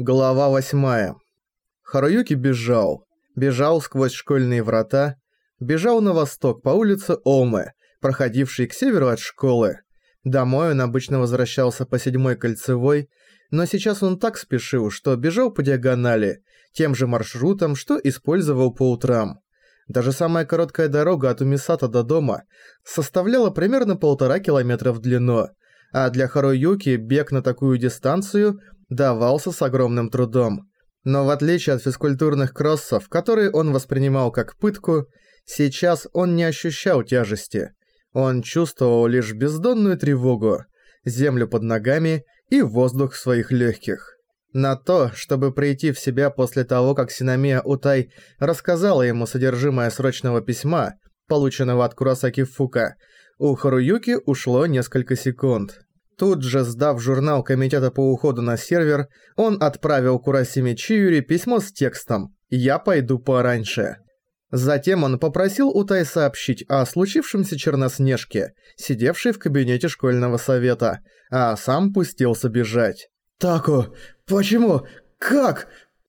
Глава восьмая. Харуюки бежал. Бежал сквозь школьные врата. Бежал на восток по улице Омы, проходившей к северу от школы. Домой он обычно возвращался по седьмой кольцевой, но сейчас он так спешил, что бежал по диагонали, тем же маршрутом, что использовал по утрам. Даже самая короткая дорога от Умисата до дома составляла примерно полтора километра в длину, а для Харуюки бег на такую дистанцию – давался с огромным трудом. Но в отличие от физкультурных кроссов, которые он воспринимал как пытку, сейчас он не ощущал тяжести. Он чувствовал лишь бездонную тревогу, землю под ногами и воздух в своих легких. На то, чтобы прийти в себя после того, как Синамия Утай рассказала ему содержимое срочного письма, полученного от Курасаки Фука, у Харуюки ушло несколько секунд. Тут же, сдав журнал комитета по уходу на сервер, он отправил Курасиме Чиюри письмо с текстом «Я пойду пораньше». Затем он попросил Утай сообщить о случившемся Черноснежке, сидевшей в кабинете школьного совета, а сам пустился бежать. «Таку, почему? Как?»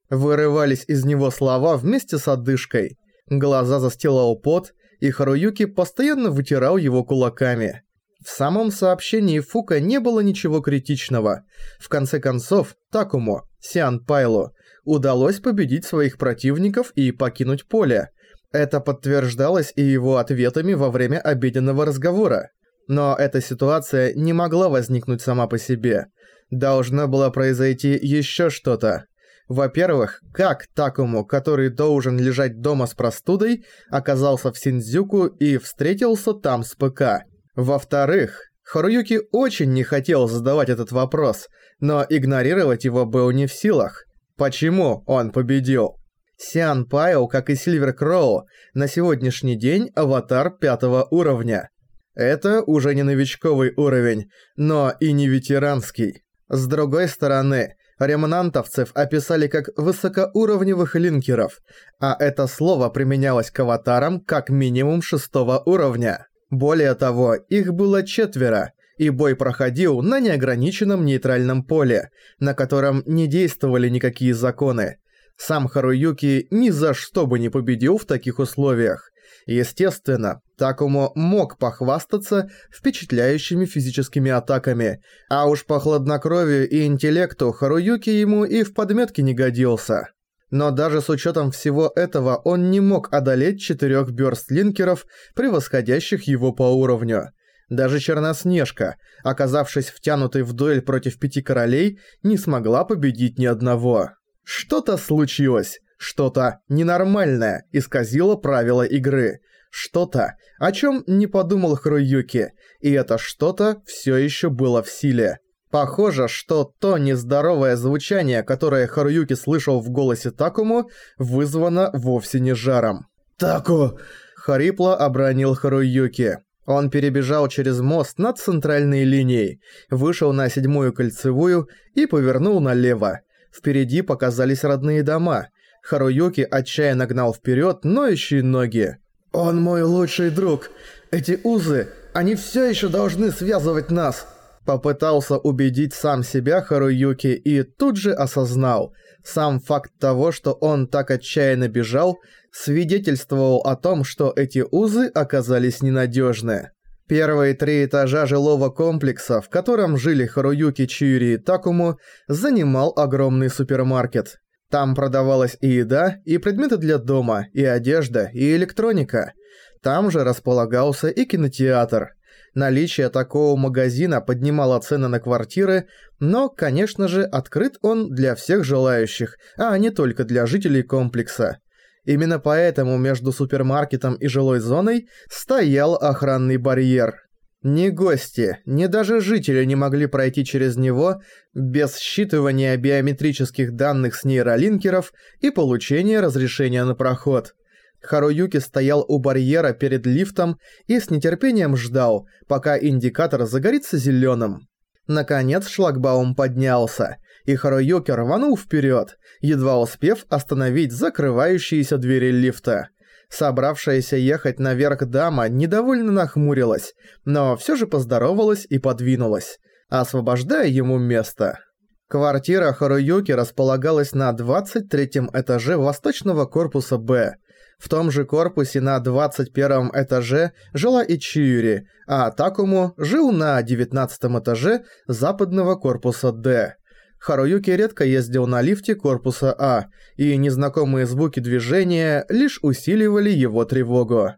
Вырывались из него слова вместе с одышкой. Глаза застилал пот, и Харуюки постоянно вытирал его кулаками. В самом сообщении Фука не было ничего критичного. В конце концов, Такому, Сиан Пайлу, удалось победить своих противников и покинуть поле. Это подтверждалось и его ответами во время обеденного разговора. Но эта ситуация не могла возникнуть сама по себе. Должно было произойти еще что-то. Во-первых, как Такому, который должен лежать дома с простудой, оказался в Синдзюку и встретился там с ПК. Во-вторых, Харуюки очень не хотел задавать этот вопрос, но игнорировать его был не в силах. Почему он победил? Сиан Пайо, как и Сильвер Кроу, на сегодняшний день аватар пятого уровня. Это уже не новичковый уровень, но и не ветеранский. С другой стороны, ремнантовцев описали как высокоуровневых линкеров, а это слово применялось к аватарам как минимум шестого уровня. Более того, их было четверо, и бой проходил на неограниченном нейтральном поле, на котором не действовали никакие законы. Сам Харуюки ни за что бы не победил в таких условиях. Естественно, Такому мог похвастаться впечатляющими физическими атаками, а уж по хладнокровию и интеллекту Харуюки ему и в подметке не годился. Но даже с учетом всего этого он не мог одолеть четырех бёрстлинкеров, превосходящих его по уровню. Даже Черноснежка, оказавшись втянутой в дуэль против пяти королей, не смогла победить ни одного. Что-то случилось, что-то ненормальное исказило правила игры. Что-то, о чем не подумал Хруюки, и это что-то все еще было в силе. Похоже, что то нездоровое звучание, которое Харуюки слышал в голосе Такому, вызвано вовсе не жаром. «Таку!» – хрипло обронил Харуюки. Он перебежал через мост над центральной линией, вышел на седьмую кольцевую и повернул налево. Впереди показались родные дома. Харуюки отчаянно гнал вперед ноющие ноги. «Он мой лучший друг. Эти узы, они все еще должны связывать нас!» Попытался убедить сам себя Харуюки и тут же осознал, сам факт того, что он так отчаянно бежал, свидетельствовал о том, что эти узы оказались ненадежны. Первые три этажа жилого комплекса, в котором жили Харуюки, Чиури и Такому, занимал огромный супермаркет. Там продавалась и еда, и предметы для дома, и одежда, и электроника. Там же располагался и кинотеатр – Наличие такого магазина поднимало цены на квартиры, но, конечно же, открыт он для всех желающих, а не только для жителей комплекса. Именно поэтому между супермаркетом и жилой зоной стоял охранный барьер. Ни гости, ни даже жители не могли пройти через него без считывания биометрических данных с нейролинкеров и получения разрешения на проход. Харуюки стоял у барьера перед лифтом и с нетерпением ждал, пока индикатор загорится зеленым. Наконец шлагбаум поднялся, и Харуюки рванул вперед, едва успев остановить закрывающиеся двери лифта. Собравшаяся ехать наверх дама недовольно нахмурилась, но все же поздоровалась и подвинулась, освобождая ему место. Квартира Харуюки располагалась на 23 этаже восточного корпуса «Б». В том же корпусе на 21 этаже жила и Чиури, а Такому жил на 19 этаже западного корпуса «Д». Харуюки редко ездил на лифте корпуса А, и незнакомые звуки движения лишь усиливали его тревогу.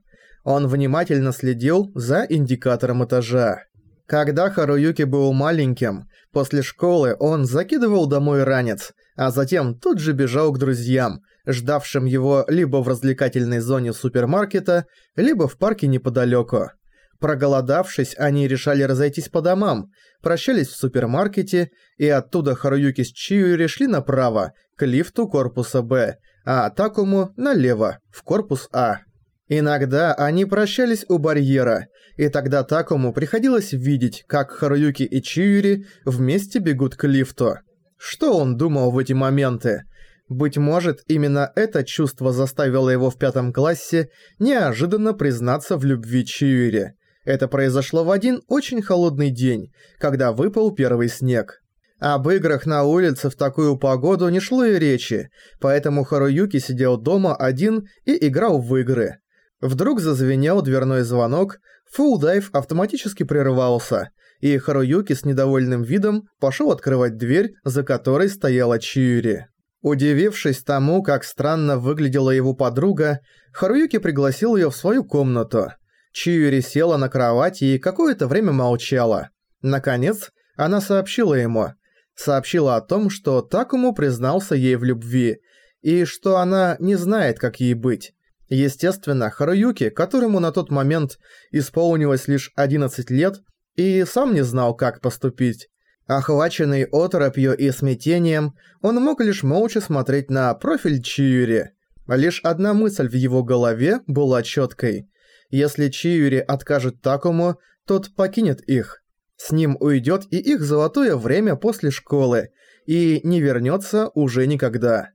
Он внимательно следил за индикатором этажа. Когда Харуюки был маленьким, после школы он закидывал домой ранец, а затем тут же бежал к друзьям, ждавшим его либо в развлекательной зоне супермаркета, либо в парке неподалеку. Проголодавшись, они решали разойтись по домам, прощались в супермаркете, и оттуда Харуюки с Чиури шли направо, к лифту корпуса «Б», а Такому налево, в корпус «А». Иногда они прощались у барьера, и тогда Такому приходилось видеть, как Харуюки и Чиури вместе бегут к лифту. Что он думал в эти моменты? Быть может, именно это чувство заставило его в пятом классе неожиданно признаться в любви Чиури. Это произошло в один очень холодный день, когда выпал первый снег. Об играх на улице в такую погоду не шло и речи, поэтому Харуюки сидел дома один и играл в игры. Вдруг зазвенел дверной звонок, фулл-дайв автоматически прервался, и Харуюки с недовольным видом пошел открывать дверь, за которой стояла Чиури. Удивившись тому, как странно выглядела его подруга, Харуюки пригласил ее в свою комнату. Чиури села на кровати и какое-то время молчала. Наконец, она сообщила ему. Сообщила о том, что Такому признался ей в любви, и что она не знает, как ей быть. Естественно, Харуюки, которому на тот момент исполнилось лишь 11 лет, и сам не знал, как поступить. Охваченный оторопью и смятением, он мог лишь молча смотреть на профиль Чиури. Лишь одна мысль в его голове была четкой. Если Чиури откажет Такому, тот покинет их. С ним уйдет и их золотое время после школы, и не вернется уже никогда.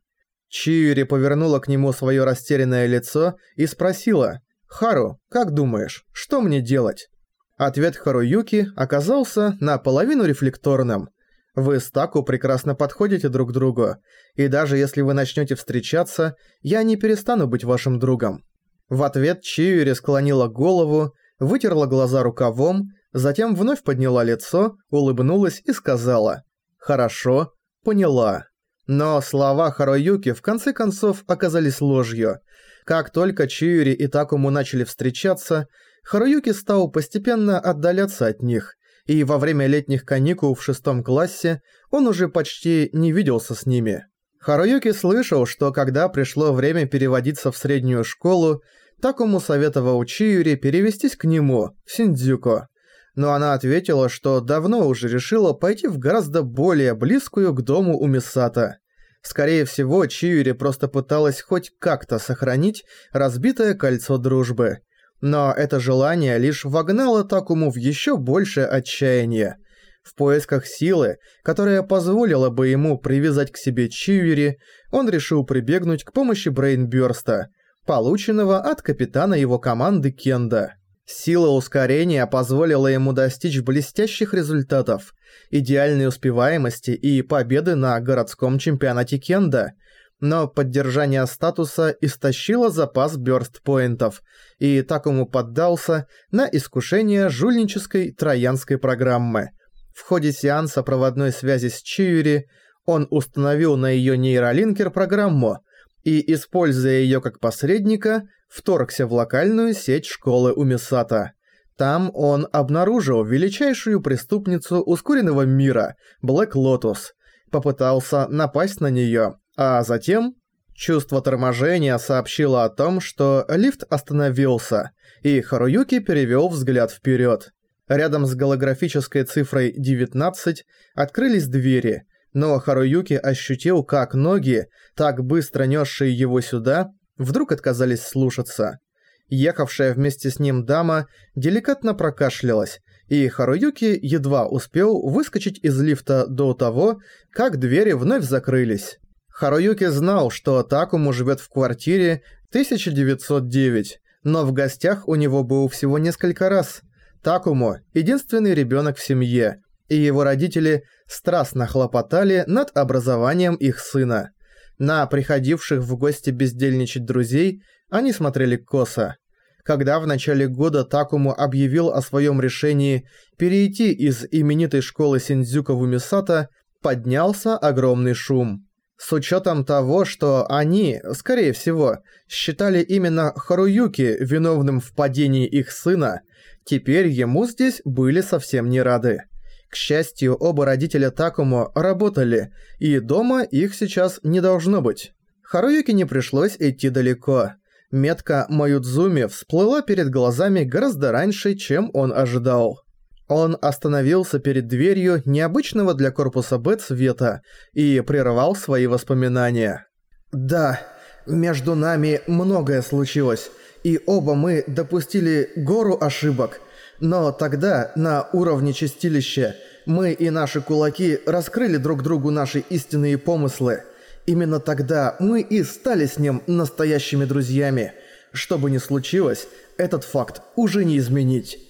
Чиури повернула к нему свое растерянное лицо и спросила, «Хару, как думаешь, что мне делать?» Ответ Харуюки оказался наполовину рефлекторным. Вы с Таку прекрасно подходите друг другу, и даже если вы начнете встречаться, я не перестану быть вашим другом. В ответ Чиури склонила голову, вытерла глаза рукавом, затем вновь подняла лицо, улыбнулась и сказала «Хорошо, поняла». Но слова Харуюки в конце концов оказались ложью. Как только Чиури и Такому начали встречаться, Харуюки стал постепенно отдаляться от них, и во время летних каникул в шестом классе он уже почти не виделся с ними. Харуюки слышал, что когда пришло время переводиться в среднюю школу, Такому советовал Чиури перевестись к нему, в Синдзюко. Но она ответила, что давно уже решила пойти в гораздо более близкую к дому у Мисата. Скорее всего, Чиури просто пыталась хоть как-то сохранить разбитое кольцо дружбы. Но это желание лишь вогнало Такому в еще большее отчаяние. В поисках силы, которая позволила бы ему привязать к себе Чиури, он решил прибегнуть к помощи Брейнбёрста, полученного от капитана его команды Кенда. Сила ускорения позволила ему достичь блестящих результатов, идеальной успеваемости и победы на городском чемпионате Кенда, но поддержание статуса истощило запас бёрст-поинтов, и Такому поддался на искушение жульнической троянской программы. В ходе сеанса проводной связи с Чиури он установил на её нейролинкер программу, и, используя её как посредника, вторгся в локальную сеть школы Умисата. Там он обнаружил величайшую преступницу ускоренного мира, Блэк Лотус, попытался напасть на неё, а затем чувство торможения сообщило о том, что лифт остановился, и Харуюки перевёл взгляд вперёд. Рядом с голографической цифрой 19 открылись двери, но Харуюки ощутил, как ноги, так быстро несшие его сюда, вдруг отказались слушаться. Ехавшая вместе с ним дама деликатно прокашлялась, и Харуюки едва успел выскочить из лифта до того, как двери вновь закрылись. Харуюки знал, что Такому живет в квартире 1909, но в гостях у него был всего несколько раз. Такому – единственный ребенок в семье, и его родители страстно хлопотали над образованием их сына. На приходивших в гости бездельничать друзей они смотрели косо. Когда в начале года Такому объявил о своем решении перейти из именитой школы Синдзюка в Умисата, поднялся огромный шум. С учетом того, что они, скорее всего, считали именно Харуюки виновным в падении их сына, теперь ему здесь были совсем не рады. К счастью, оба родителя Такому работали, и дома их сейчас не должно быть. Харуюки не пришлось идти далеко. Метка Маюдзуми всплыла перед глазами гораздо раньше, чем он ожидал. Он остановился перед дверью необычного для корпуса Б цвета и прервал свои воспоминания. «Да, между нами многое случилось, и оба мы допустили гору ошибок. Но тогда, на уровне чистилища, мы и наши кулаки раскрыли друг другу наши истинные помыслы. Именно тогда мы и стали с ним настоящими друзьями. Что бы ни случилось, этот факт уже не изменить».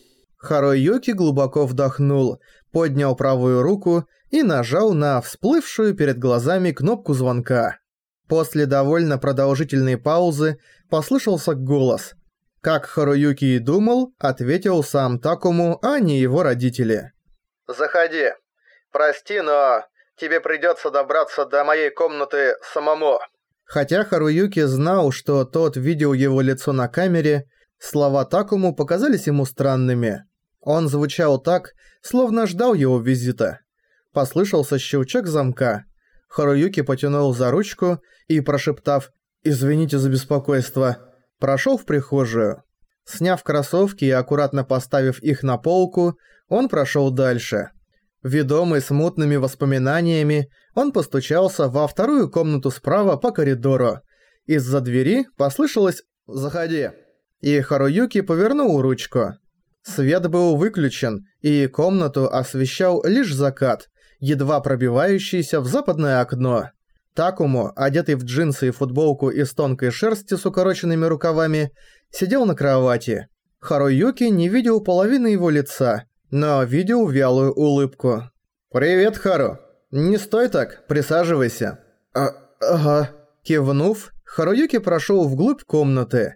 Харуюки глубоко вдохнул, поднял правую руку и нажал на всплывшую перед глазами кнопку звонка. После довольно продолжительной паузы послышался голос. Как Харуюки и думал, ответил сам Такому, а не его родители. «Заходи. Прости, но тебе придется добраться до моей комнаты самому». Хотя Харуюки знал, что тот видел его лицо на камере, слова Такому показались ему странными. Он звучал так, словно ждал его визита. Послышался щелчок замка. Харуюки потянул за ручку и, прошептав «Извините за беспокойство», прошел в прихожую. Сняв кроссовки и аккуратно поставив их на полку, он прошел дальше. Ведомый смутными воспоминаниями, он постучался во вторую комнату справа по коридору. Из-за двери послышалось «Заходи». И Харуюки повернул ручку. Свет был выключен, и комнату освещал лишь закат, едва пробивающийся в западное окно. Такому, одетый в джинсы и футболку из тонкой шерсти с укороченными рукавами, сидел на кровати. Харуюки не видел половины его лица, но видел вялую улыбку. «Привет, Хару. Не стой так, присаживайся». «А... ага». Кивнув, Харуюки прошел вглубь комнаты.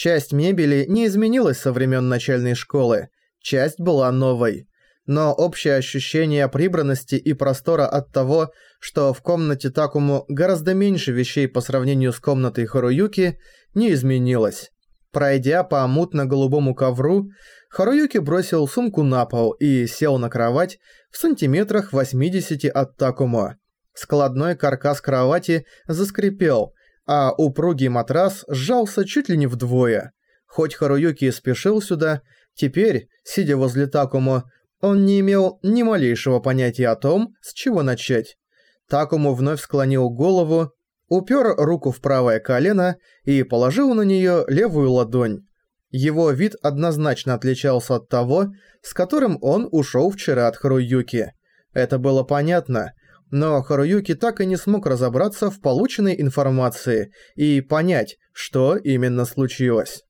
Часть мебели не изменилась со времен начальной школы, часть была новой. Но общее ощущение прибранности и простора от того, что в комнате Такому гораздо меньше вещей по сравнению с комнатой Харуюки, не изменилось. Пройдя по мутно-голубому ковру, Харуюки бросил сумку на пол и сел на кровать в сантиметрах 80 от Такому. Складной каркас кровати заскрипел, а упругий матрас сжался чуть ли не вдвое. Хоть Харуюки и спешил сюда, теперь, сидя возле Такому, он не имел ни малейшего понятия о том, с чего начать. Такому вновь склонил голову, упер руку в правое колено и положил на нее левую ладонь. Его вид однозначно отличался от того, с которым он ушел вчера от Харуюки. Это было понятно, но Харуюки так и не смог разобраться в полученной информации и понять, что именно случилось.